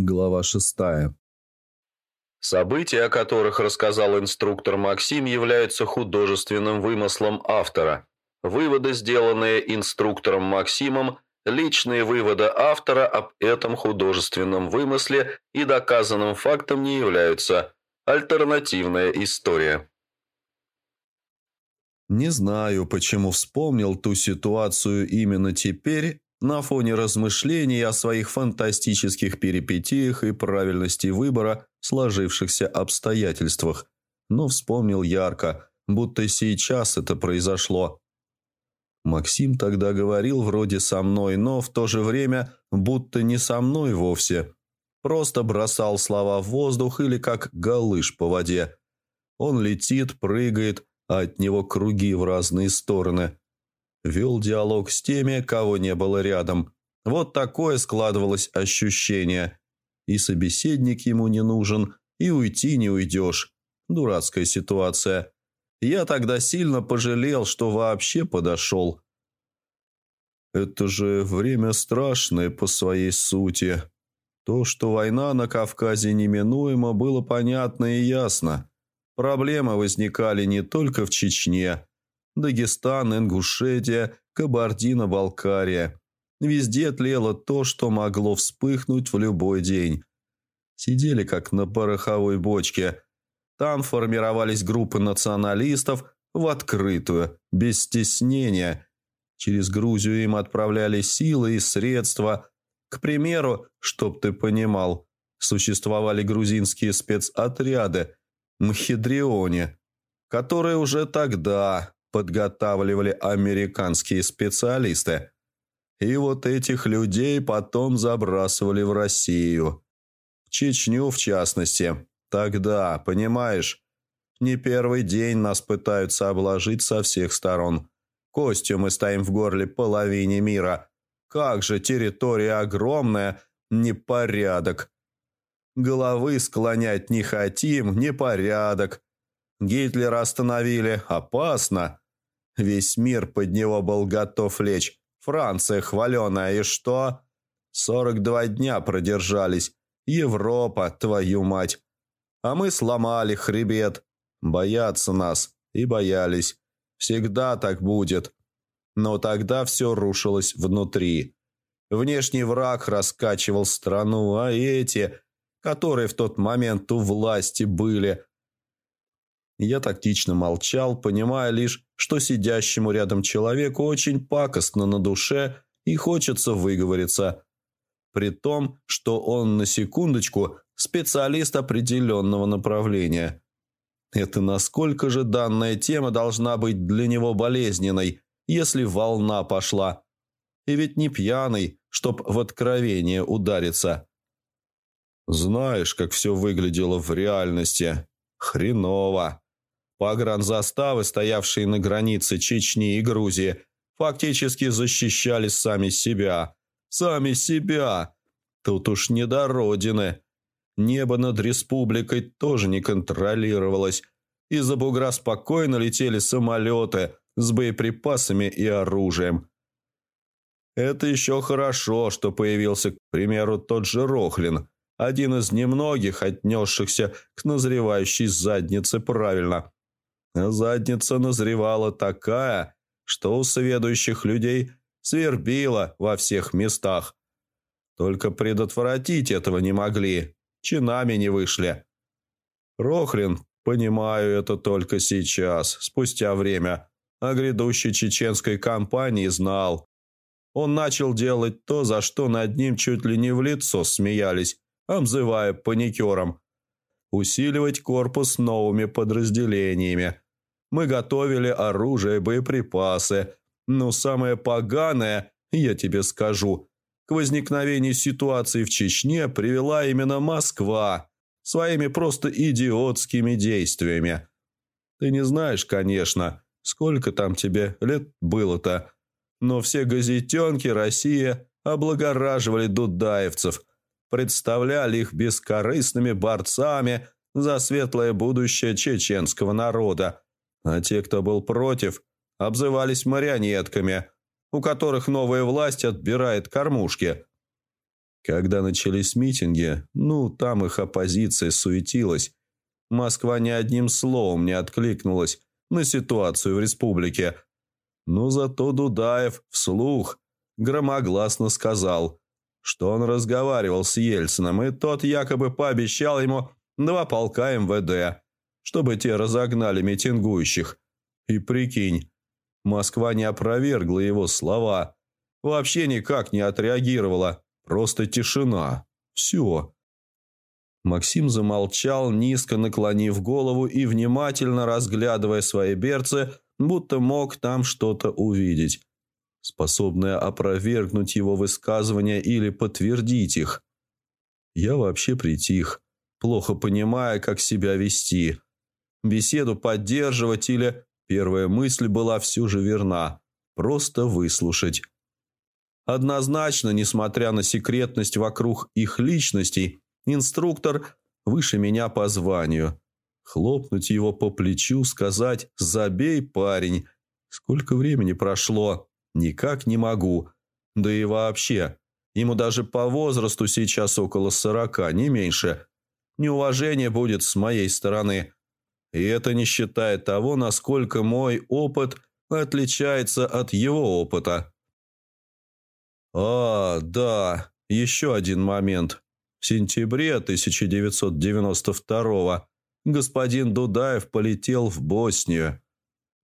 Глава шестая. События, о которых рассказал инструктор Максим, являются художественным вымыслом автора. Выводы, сделанные инструктором Максимом, личные выводы автора об этом художественном вымысле и доказанным фактом не являются. Альтернативная история. Не знаю, почему вспомнил ту ситуацию именно теперь, на фоне размышлений о своих фантастических перипетиях и правильности выбора сложившихся обстоятельствах, но вспомнил ярко, будто сейчас это произошло. Максим тогда говорил вроде со мной, но в то же время будто не со мной вовсе. Просто бросал слова в воздух или как галыш по воде. Он летит, прыгает, а от него круги в разные стороны. Вел диалог с теми, кого не было рядом. Вот такое складывалось ощущение. И собеседник ему не нужен, и уйти не уйдешь. Дурацкая ситуация. Я тогда сильно пожалел, что вообще подошел. Это же время страшное по своей сути. То, что война на Кавказе неминуема, было понятно и ясно. Проблемы возникали не только в Чечне. Дагестан, Ингушетия, Кабардино-Балкария. Везде тлело то, что могло вспыхнуть в любой день. Сидели как на пороховой бочке. Там формировались группы националистов в открытую, без стеснения. Через Грузию им отправляли силы и средства. К примеру, чтоб ты понимал, существовали грузинские спецотряды – Мхидрионе, которые уже тогда подготавливали американские специалисты. И вот этих людей потом забрасывали в Россию. В Чечню, в частности. Тогда, понимаешь, не первый день нас пытаются обложить со всех сторон. Костью мы стоим в горле половине мира. Как же территория огромная, непорядок. Головы склонять не хотим, непорядок. Гитлера остановили, опасно. Весь мир под него был готов лечь. Франция хваленая, и что? Сорок два дня продержались. Европа, твою мать. А мы сломали хребет. Боятся нас. И боялись. Всегда так будет. Но тогда все рушилось внутри. Внешний враг раскачивал страну, а эти которые в тот момент у власти были. Я тактично молчал, понимая лишь, что сидящему рядом человеку очень пакостно на душе и хочется выговориться. При том, что он на секундочку специалист определенного направления. Это насколько же данная тема должна быть для него болезненной, если волна пошла. И ведь не пьяный, чтоб в откровение удариться. Знаешь, как все выглядело в реальности? Хреново. Погранзаставы, стоявшие на границе Чечни и Грузии, фактически защищали сами себя. Сами себя. Тут уж не до родины. Небо над республикой тоже не контролировалось. Из-за бугра спокойно летели самолеты с боеприпасами и оружием. Это еще хорошо, что появился, к примеру, тот же Рохлин – один из немногих, отнесшихся к назревающей заднице правильно. Задница назревала такая, что у сведущих людей свербила во всех местах. Только предотвратить этого не могли, чинами не вышли. Рохлин, понимаю это только сейчас, спустя время, о грядущей чеченской кампании знал. Он начал делать то, за что над ним чуть ли не в лицо смеялись обзывая паникером. Усиливать корпус новыми подразделениями. Мы готовили оружие, боеприпасы. Но самое поганое, я тебе скажу, к возникновению ситуации в Чечне привела именно Москва своими просто идиотскими действиями. Ты не знаешь, конечно, сколько там тебе лет было-то, но все газетенки России облагораживали дудаевцев – представляли их бескорыстными борцами за светлое будущее чеченского народа, а те, кто был против, обзывались марионетками, у которых новая власть отбирает кормушки. Когда начались митинги, ну, там их оппозиция суетилась. Москва ни одним словом не откликнулась на ситуацию в республике. Но зато Дудаев вслух громогласно сказал, что он разговаривал с Ельцином, и тот якобы пообещал ему два полка МВД, чтобы те разогнали митингующих. И прикинь, Москва не опровергла его слова, вообще никак не отреагировала, просто тишина. Все. Максим замолчал, низко наклонив голову и внимательно разглядывая свои берцы, будто мог там что-то увидеть, способное опровергнуть его высказывания или подтвердить их. Я вообще притих, плохо понимая, как себя вести. Беседу поддерживать или... Первая мысль была все же верна. Просто выслушать. Однозначно, несмотря на секретность вокруг их личностей, Инструктор выше меня по званию. Хлопнуть его по плечу, сказать «забей, парень». Сколько времени прошло? Никак не могу. Да и вообще, ему даже по возрасту сейчас около сорока, не меньше. Неуважение будет с моей стороны. И это не считая того, насколько мой опыт отличается от его опыта. А, да, еще один момент. В сентябре 1992 господин Дудаев полетел в Боснию.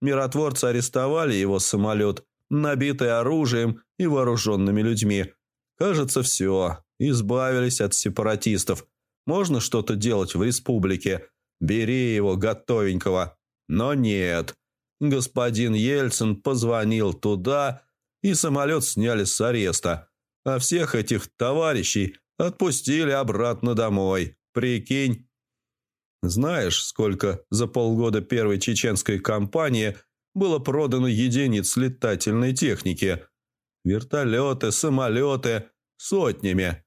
Миротворцы арестовали его самолет, набитый оружием и вооруженными людьми. Кажется, все. Избавились от сепаратистов. Можно что-то делать в республике. Бери его готовенького. Но нет. Господин Ельцин позвонил туда, и самолет сняли с ареста. А всех этих товарищей Отпустили обратно домой. Прикинь. Знаешь, сколько за полгода первой чеченской кампании было продано единиц летательной техники? Вертолеты, самолеты, сотнями.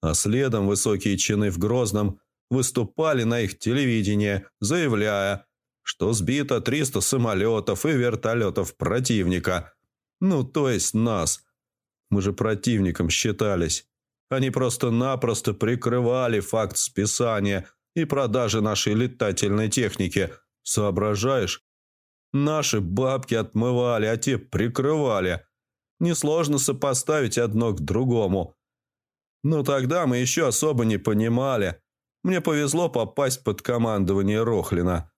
А следом высокие чины в Грозном выступали на их телевидении, заявляя, что сбито 300 самолетов и вертолетов противника. Ну, то есть нас. Мы же противником считались. Они просто-напросто прикрывали факт списания и продажи нашей летательной техники. Соображаешь? Наши бабки отмывали, а те прикрывали. Несложно сопоставить одно к другому. Но тогда мы еще особо не понимали. Мне повезло попасть под командование Рохлина.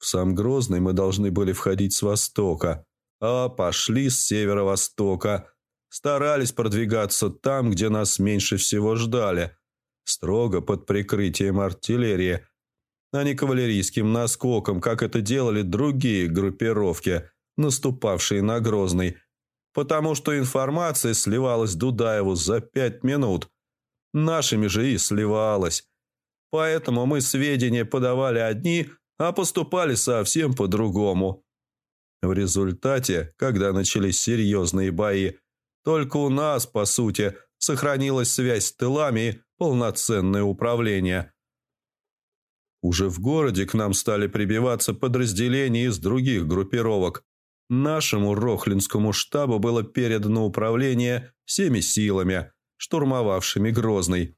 В сам Грозный мы должны были входить с востока, а пошли с северо-востока – Старались продвигаться там, где нас меньше всего ждали, строго под прикрытием артиллерии, а не кавалерийским наскоком, как это делали другие группировки, наступавшие на Грозный, потому что информация сливалась Дудаеву за пять минут. Нашими же и сливалась. Поэтому мы сведения подавали одни, а поступали совсем по-другому. В результате, когда начались серьезные бои, только у нас, по сути, сохранилась связь с тылами и полноценное управление. Уже в городе к нам стали прибиваться подразделения из других группировок. Нашему Рохлинскому штабу было передано управление всеми силами, штурмовавшими Грозный.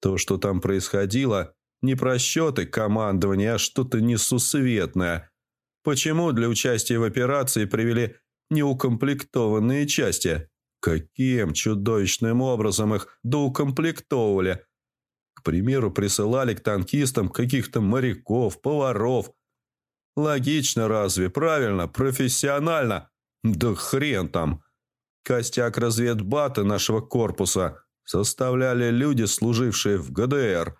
То, что там происходило, не просчеты командования, а что-то несусветное. Почему для участия в операции привели неукомплектованные части? Каким чудовищным образом их доукомплектовывали? Примеру, присылали к танкистам каких-то моряков, поваров. Логично разве? Правильно? Профессионально? Да хрен там. Костяк разведбата нашего корпуса составляли люди, служившие в ГДР.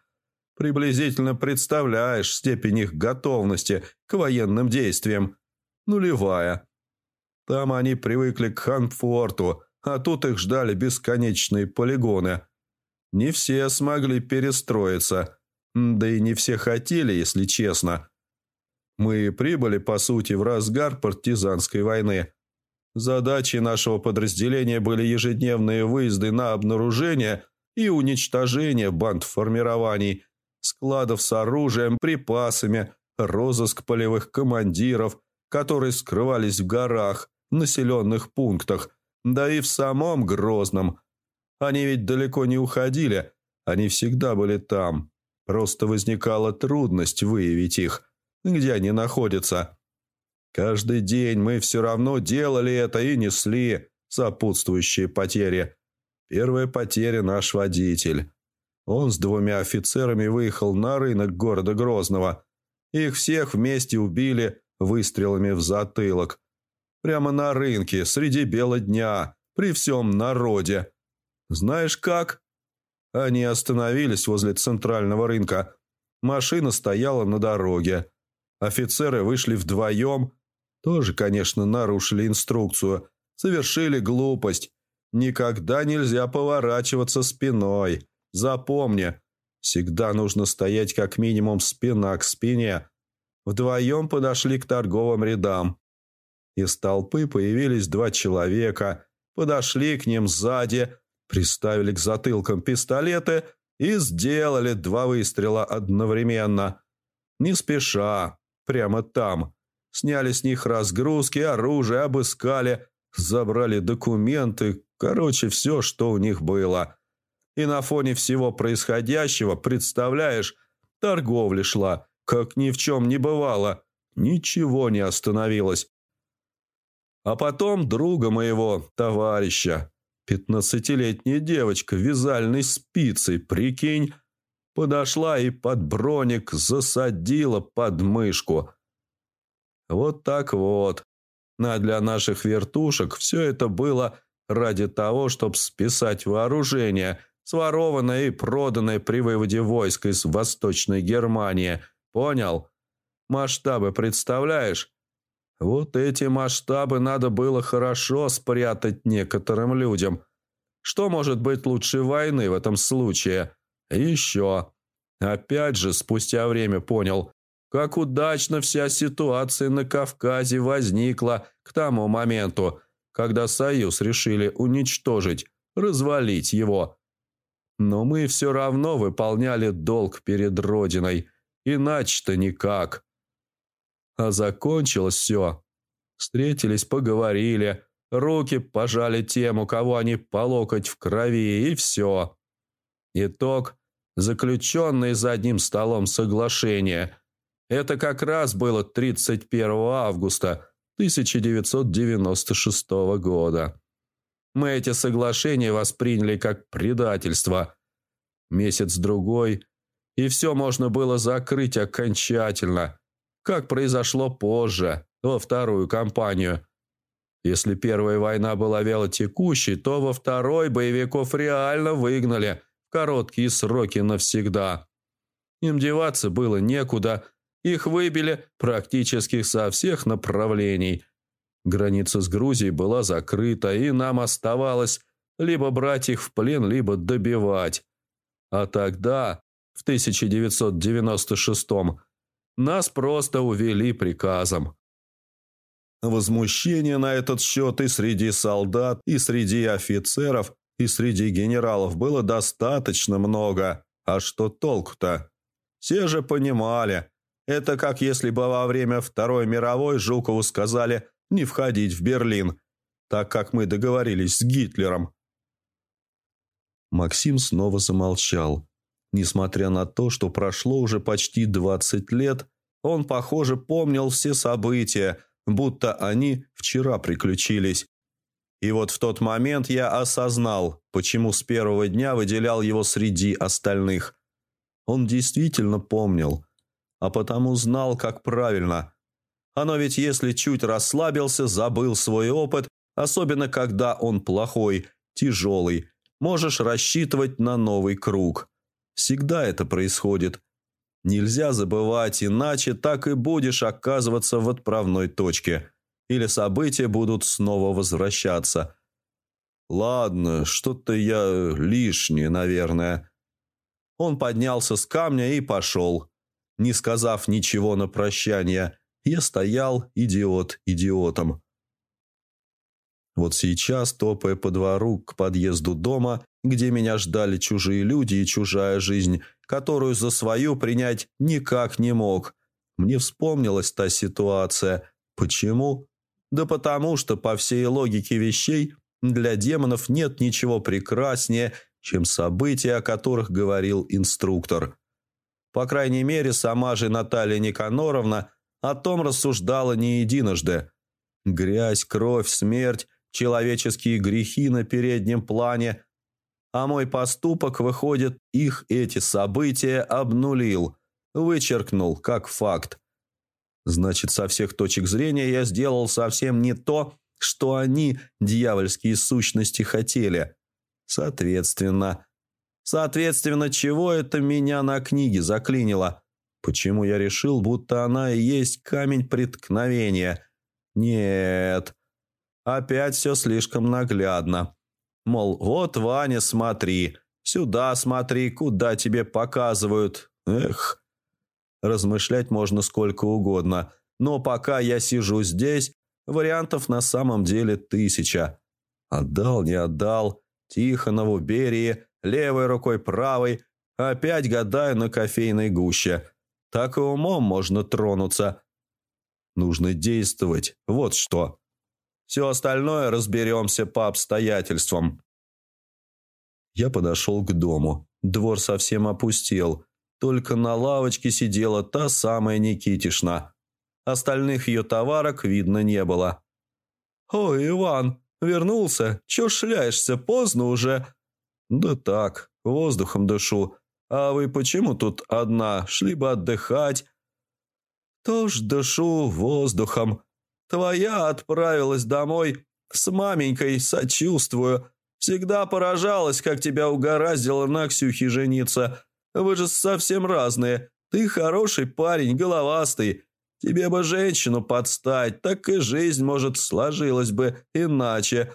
Приблизительно представляешь степень их готовности к военным действиям. Нулевая. Там они привыкли к комфорту, а тут их ждали бесконечные полигоны. Не все смогли перестроиться, да и не все хотели, если честно. Мы прибыли, по сути, в разгар партизанской войны. Задачей нашего подразделения были ежедневные выезды на обнаружение и уничтожение бандформирований, складов с оружием, припасами, розыск полевых командиров, которые скрывались в горах, населенных пунктах, да и в самом Грозном. Они ведь далеко не уходили, они всегда были там. Просто возникала трудность выявить их, где они находятся. Каждый день мы все равно делали это и несли сопутствующие потери. Первая потеря – наш водитель. Он с двумя офицерами выехал на рынок города Грозного. Их всех вместе убили выстрелами в затылок. Прямо на рынке, среди бела дня, при всем народе. Знаешь как? Они остановились возле центрального рынка. Машина стояла на дороге. Офицеры вышли вдвоем. Тоже, конечно, нарушили инструкцию. Совершили глупость. Никогда нельзя поворачиваться спиной. Запомни, всегда нужно стоять как минимум спина к спине. Вдвоем подошли к торговым рядам. Из толпы появились два человека, подошли к ним сзади, приставили к затылкам пистолеты и сделали два выстрела одновременно. Не спеша, прямо там. Сняли с них разгрузки, оружие, обыскали, забрали документы, короче, все, что у них было. И на фоне всего происходящего, представляешь, торговля шла, как ни в чем не бывало. Ничего не остановилось. А потом друга моего, товарища, пятнадцатилетняя девочка вязальной спицей, прикинь, подошла и под броник засадила под мышку. Вот так вот. А для наших вертушек все это было ради того, чтобы списать вооружение, сворованное и проданное при выводе войск из Восточной Германии. Понял? Масштабы представляешь? Вот эти масштабы надо было хорошо спрятать некоторым людям. Что может быть лучше войны в этом случае? Еще. Опять же, спустя время понял, как удачно вся ситуация на Кавказе возникла к тому моменту, когда Союз решили уничтожить, развалить его. Но мы все равно выполняли долг перед Родиной, иначе-то никак. А закончилось все. Встретились, поговорили, руки пожали тем, у кого они по локоть в крови, и все. Итог – заключенный за одним столом соглашение. Это как раз было 31 августа 1996 года. Мы эти соглашения восприняли как предательство. Месяц-другой, и все можно было закрыть окончательно – как произошло позже, во вторую кампанию. Если первая война была вялотекущей, то во второй боевиков реально выгнали в короткие сроки навсегда. Им деваться было некуда, их выбили практически со всех направлений. Граница с Грузией была закрыта, и нам оставалось либо брать их в плен, либо добивать. А тогда, в 1996 году, нас просто увели приказом. Возмущение на этот счет и среди солдат, и среди офицеров, и среди генералов было достаточно много. А что толку-то? Все же понимали. Это как если бы во время Второй мировой Жукову сказали не входить в Берлин, так как мы договорились с Гитлером. Максим снова замолчал. Несмотря на то, что прошло уже почти 20 лет, он, похоже, помнил все события, будто они вчера приключились. И вот в тот момент я осознал, почему с первого дня выделял его среди остальных. Он действительно помнил, а потому знал, как правильно. Оно ведь если чуть расслабился, забыл свой опыт, особенно когда он плохой, тяжелый, можешь рассчитывать на новый круг. Всегда это происходит. Нельзя забывать, иначе так и будешь оказываться в отправной точке. Или события будут снова возвращаться. Ладно, что-то я лишнее, наверное. Он поднялся с камня и пошел. Не сказав ничего на прощание, я стоял идиот идиотом. Вот сейчас, топая по двору к подъезду дома, где меня ждали чужие люди и чужая жизнь, которую за свою принять никак не мог, мне вспомнилась та ситуация. Почему? Да потому что, по всей логике вещей, Для демонов нет ничего прекраснее, чем события, о которых говорил инструктор. По крайней мере, сама же Наталья Никаноровна о том рассуждала не единожды. Грязь, кровь, смерть, человеческие грехи на переднем плане. А мой поступок, выходит, их эти события обнулил, вычеркнул как факт. Значит, со всех точек зрения я сделал совсем не то, что они, дьявольские сущности, хотели. Соответственно. Соответственно, чего это меня на книге заклинило? Почему я решил, будто она и есть камень преткновения? Нет. Опять все слишком наглядно. Мол, вот, Ваня, смотри. Сюда смотри, куда тебе показывают. Эх. Размышлять можно сколько угодно. Но пока я сижу здесь, вариантов на самом деле тысяча. Отдал, не отдал. Тихонову, Берии, левой рукой правой. Опять гадаю на кофейной гуще. Так и умом можно тронуться. Нужно действовать. Вот что. Все остальное разберемся по обстоятельствам. Я подошел к дому. Двор совсем опустел. Только на лавочке сидела та самая Никитишна. Остальных ее товарок видно не было. «Ой, Иван, вернулся? Чё шляешься? Поздно уже». «Да так, воздухом дышу. А вы почему тут одна? Шли бы отдыхать». «Тоже дышу воздухом. Твоя отправилась домой. С маменькой сочувствую. Всегда поражалась, как тебя угораздило на Ксюхе жениться. Вы же совсем разные. Ты хороший парень, головастый. Тебе бы женщину подстать, так и жизнь, может, сложилась бы иначе.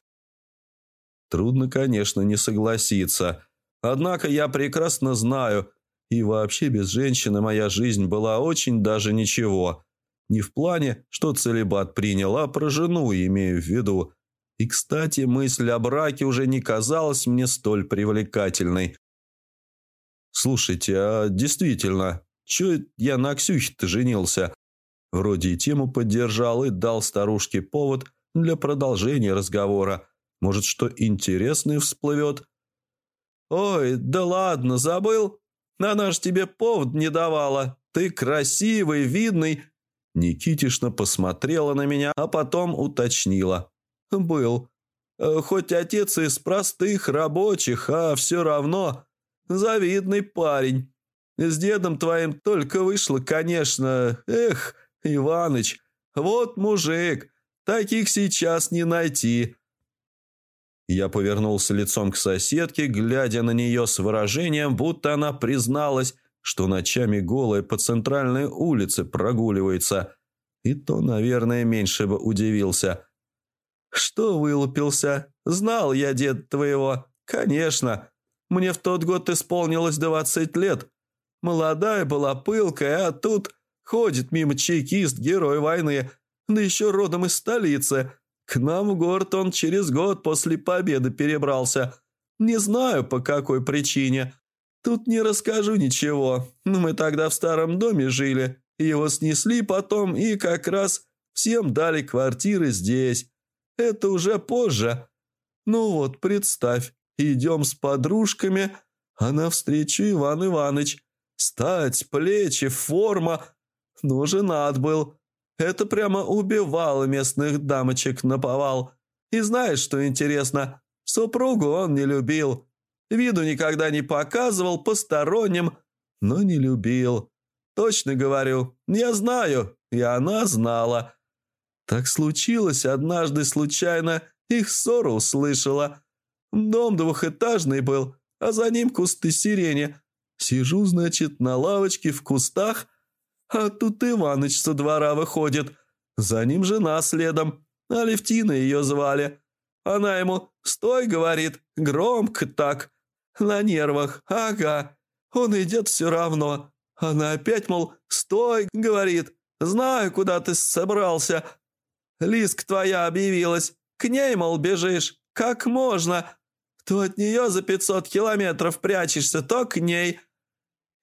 Трудно, конечно, не согласиться. Однако я прекрасно знаю, и вообще без женщины моя жизнь была очень даже ничего. Не в плане, что целебат принял, а про жену имею в виду. И, кстати, мысль о браке уже не казалась мне столь привлекательной. «Слушайте, а действительно, чё я на Ксюхе-то женился?» Вроде и тему поддержал и дал старушке повод для продолжения разговора. Может, что интересное всплывет? «Ой, да ладно, забыл? Она ж тебе повод не давала. Ты красивый, видный». Никитишна посмотрела на меня, а потом уточнила. «Был. Э, хоть отец из простых рабочих, а все равно завидный парень. С дедом твоим только вышло, конечно. Эх, Иваныч, вот мужик, таких сейчас не найти». Я повернулся лицом к соседке, глядя на нее с выражением, будто она призналась, что ночами голая по центральной улице прогуливается. И то, наверное, меньше бы удивился. «Что вылупился? Знал я дед твоего. Конечно. Мне в тот год исполнилось двадцать лет. Молодая была пылкая, а тут ходит мимо чекист, герой войны, да еще родом из столицы». К нам в город он через год после победы перебрался. Не знаю, по какой причине. Тут не расскажу ничего. Мы тогда в старом доме жили. Его снесли потом и как раз всем дали квартиры здесь. Это уже позже. Ну вот, представь, идем с подружками, а навстречу Иван Иваныч. Стать, плечи, форма. Ну, женат был. Это прямо убивало местных дамочек на повал. И знаешь, что интересно? Супругу он не любил. Виду никогда не показывал посторонним, но не любил. Точно говорю, я знаю, и она знала. Так случилось, однажды случайно их ссору услышала. Дом двухэтажный был, а за ним кусты сирени. Сижу, значит, на лавочке в кустах – а тут Иваныч со двора выходит. За ним жена следом. Алевтина ее звали. Она ему «Стой!» говорит. Громко так. На нервах. Ага. Он идет все равно. Она опять, мол, «Стой!» говорит. «Знаю, куда ты собрался». Лиск твоя объявилась. К ней, мол, бежишь. Как можно? То от нее за пятьсот километров прячешься, то к ней.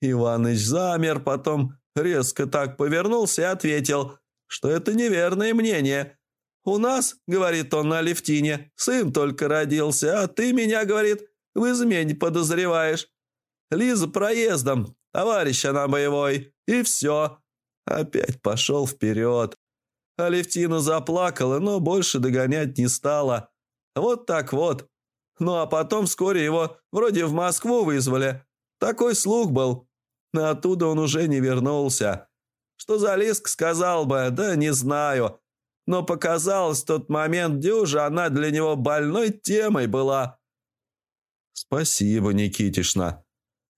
Иваныч замер, потом резко так повернулся и ответил, что это неверное мнение. «У нас, — говорит он на Левтине, — сын только родился, а ты меня, — говорит, — в измене подозреваешь. Лиза проездом, товарищ она боевой, и все. Опять пошел вперед. Алевтина заплакала, но больше догонять не стала. Вот так вот. Ну а потом вскоре его вроде в Москву вызвали. Такой слух был. Но оттуда он уже не вернулся. Что за лиск сказал бы, да не знаю. Но показалось в тот момент дюжа она для него больной темой была. Спасибо, Никитишна.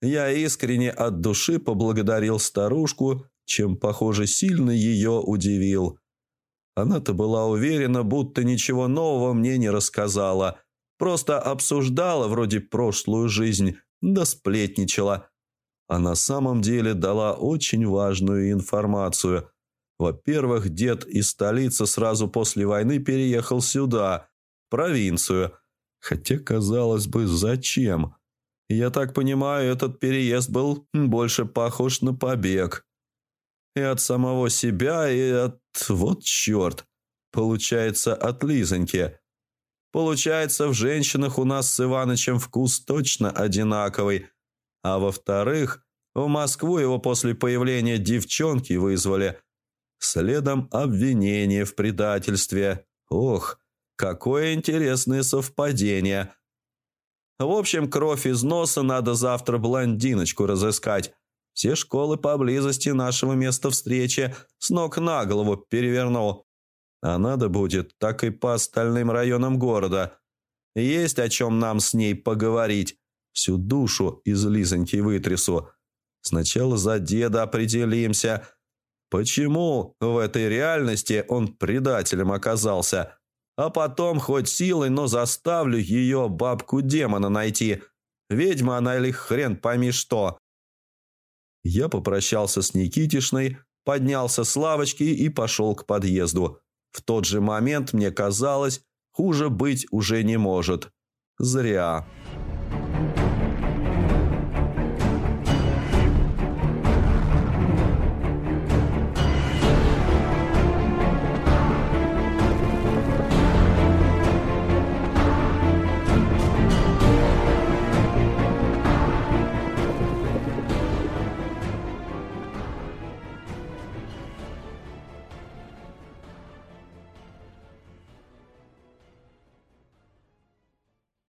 Я искренне от души поблагодарил старушку, чем, похоже, сильно ее удивил. Она-то была уверена, будто ничего нового мне не рассказала. Просто обсуждала вроде прошлую жизнь, да сплетничала. А на самом деле дала очень важную информацию. Во-первых, дед из столицы сразу после войны переехал сюда, в провинцию. Хотя, казалось бы, зачем? Я так понимаю, этот переезд был больше похож на побег. И от самого себя, и от... Вот черт. Получается, от Лизоньки. Получается, в женщинах у нас с Иванычем вкус точно одинаковый. А во-вторых, в Москву его после появления девчонки вызвали. Следом обвинение в предательстве. Ох, какое интересное совпадение. В общем, кровь из носа надо завтра блондиночку разыскать. Все школы поблизости нашего места встречи с ног на голову перевернул. А надо будет так и по остальным районам города. Есть о чем нам с ней поговорить. Всю душу из Лизоньки вытрясу. Сначала за деда определимся. Почему в этой реальности он предателем оказался? А потом хоть силой, но заставлю ее бабку-демона найти. Ведьма она или хрен пойми что. Я попрощался с Никитишной, поднялся с лавочки и пошел к подъезду. В тот же момент мне казалось, хуже быть уже не может. Зря.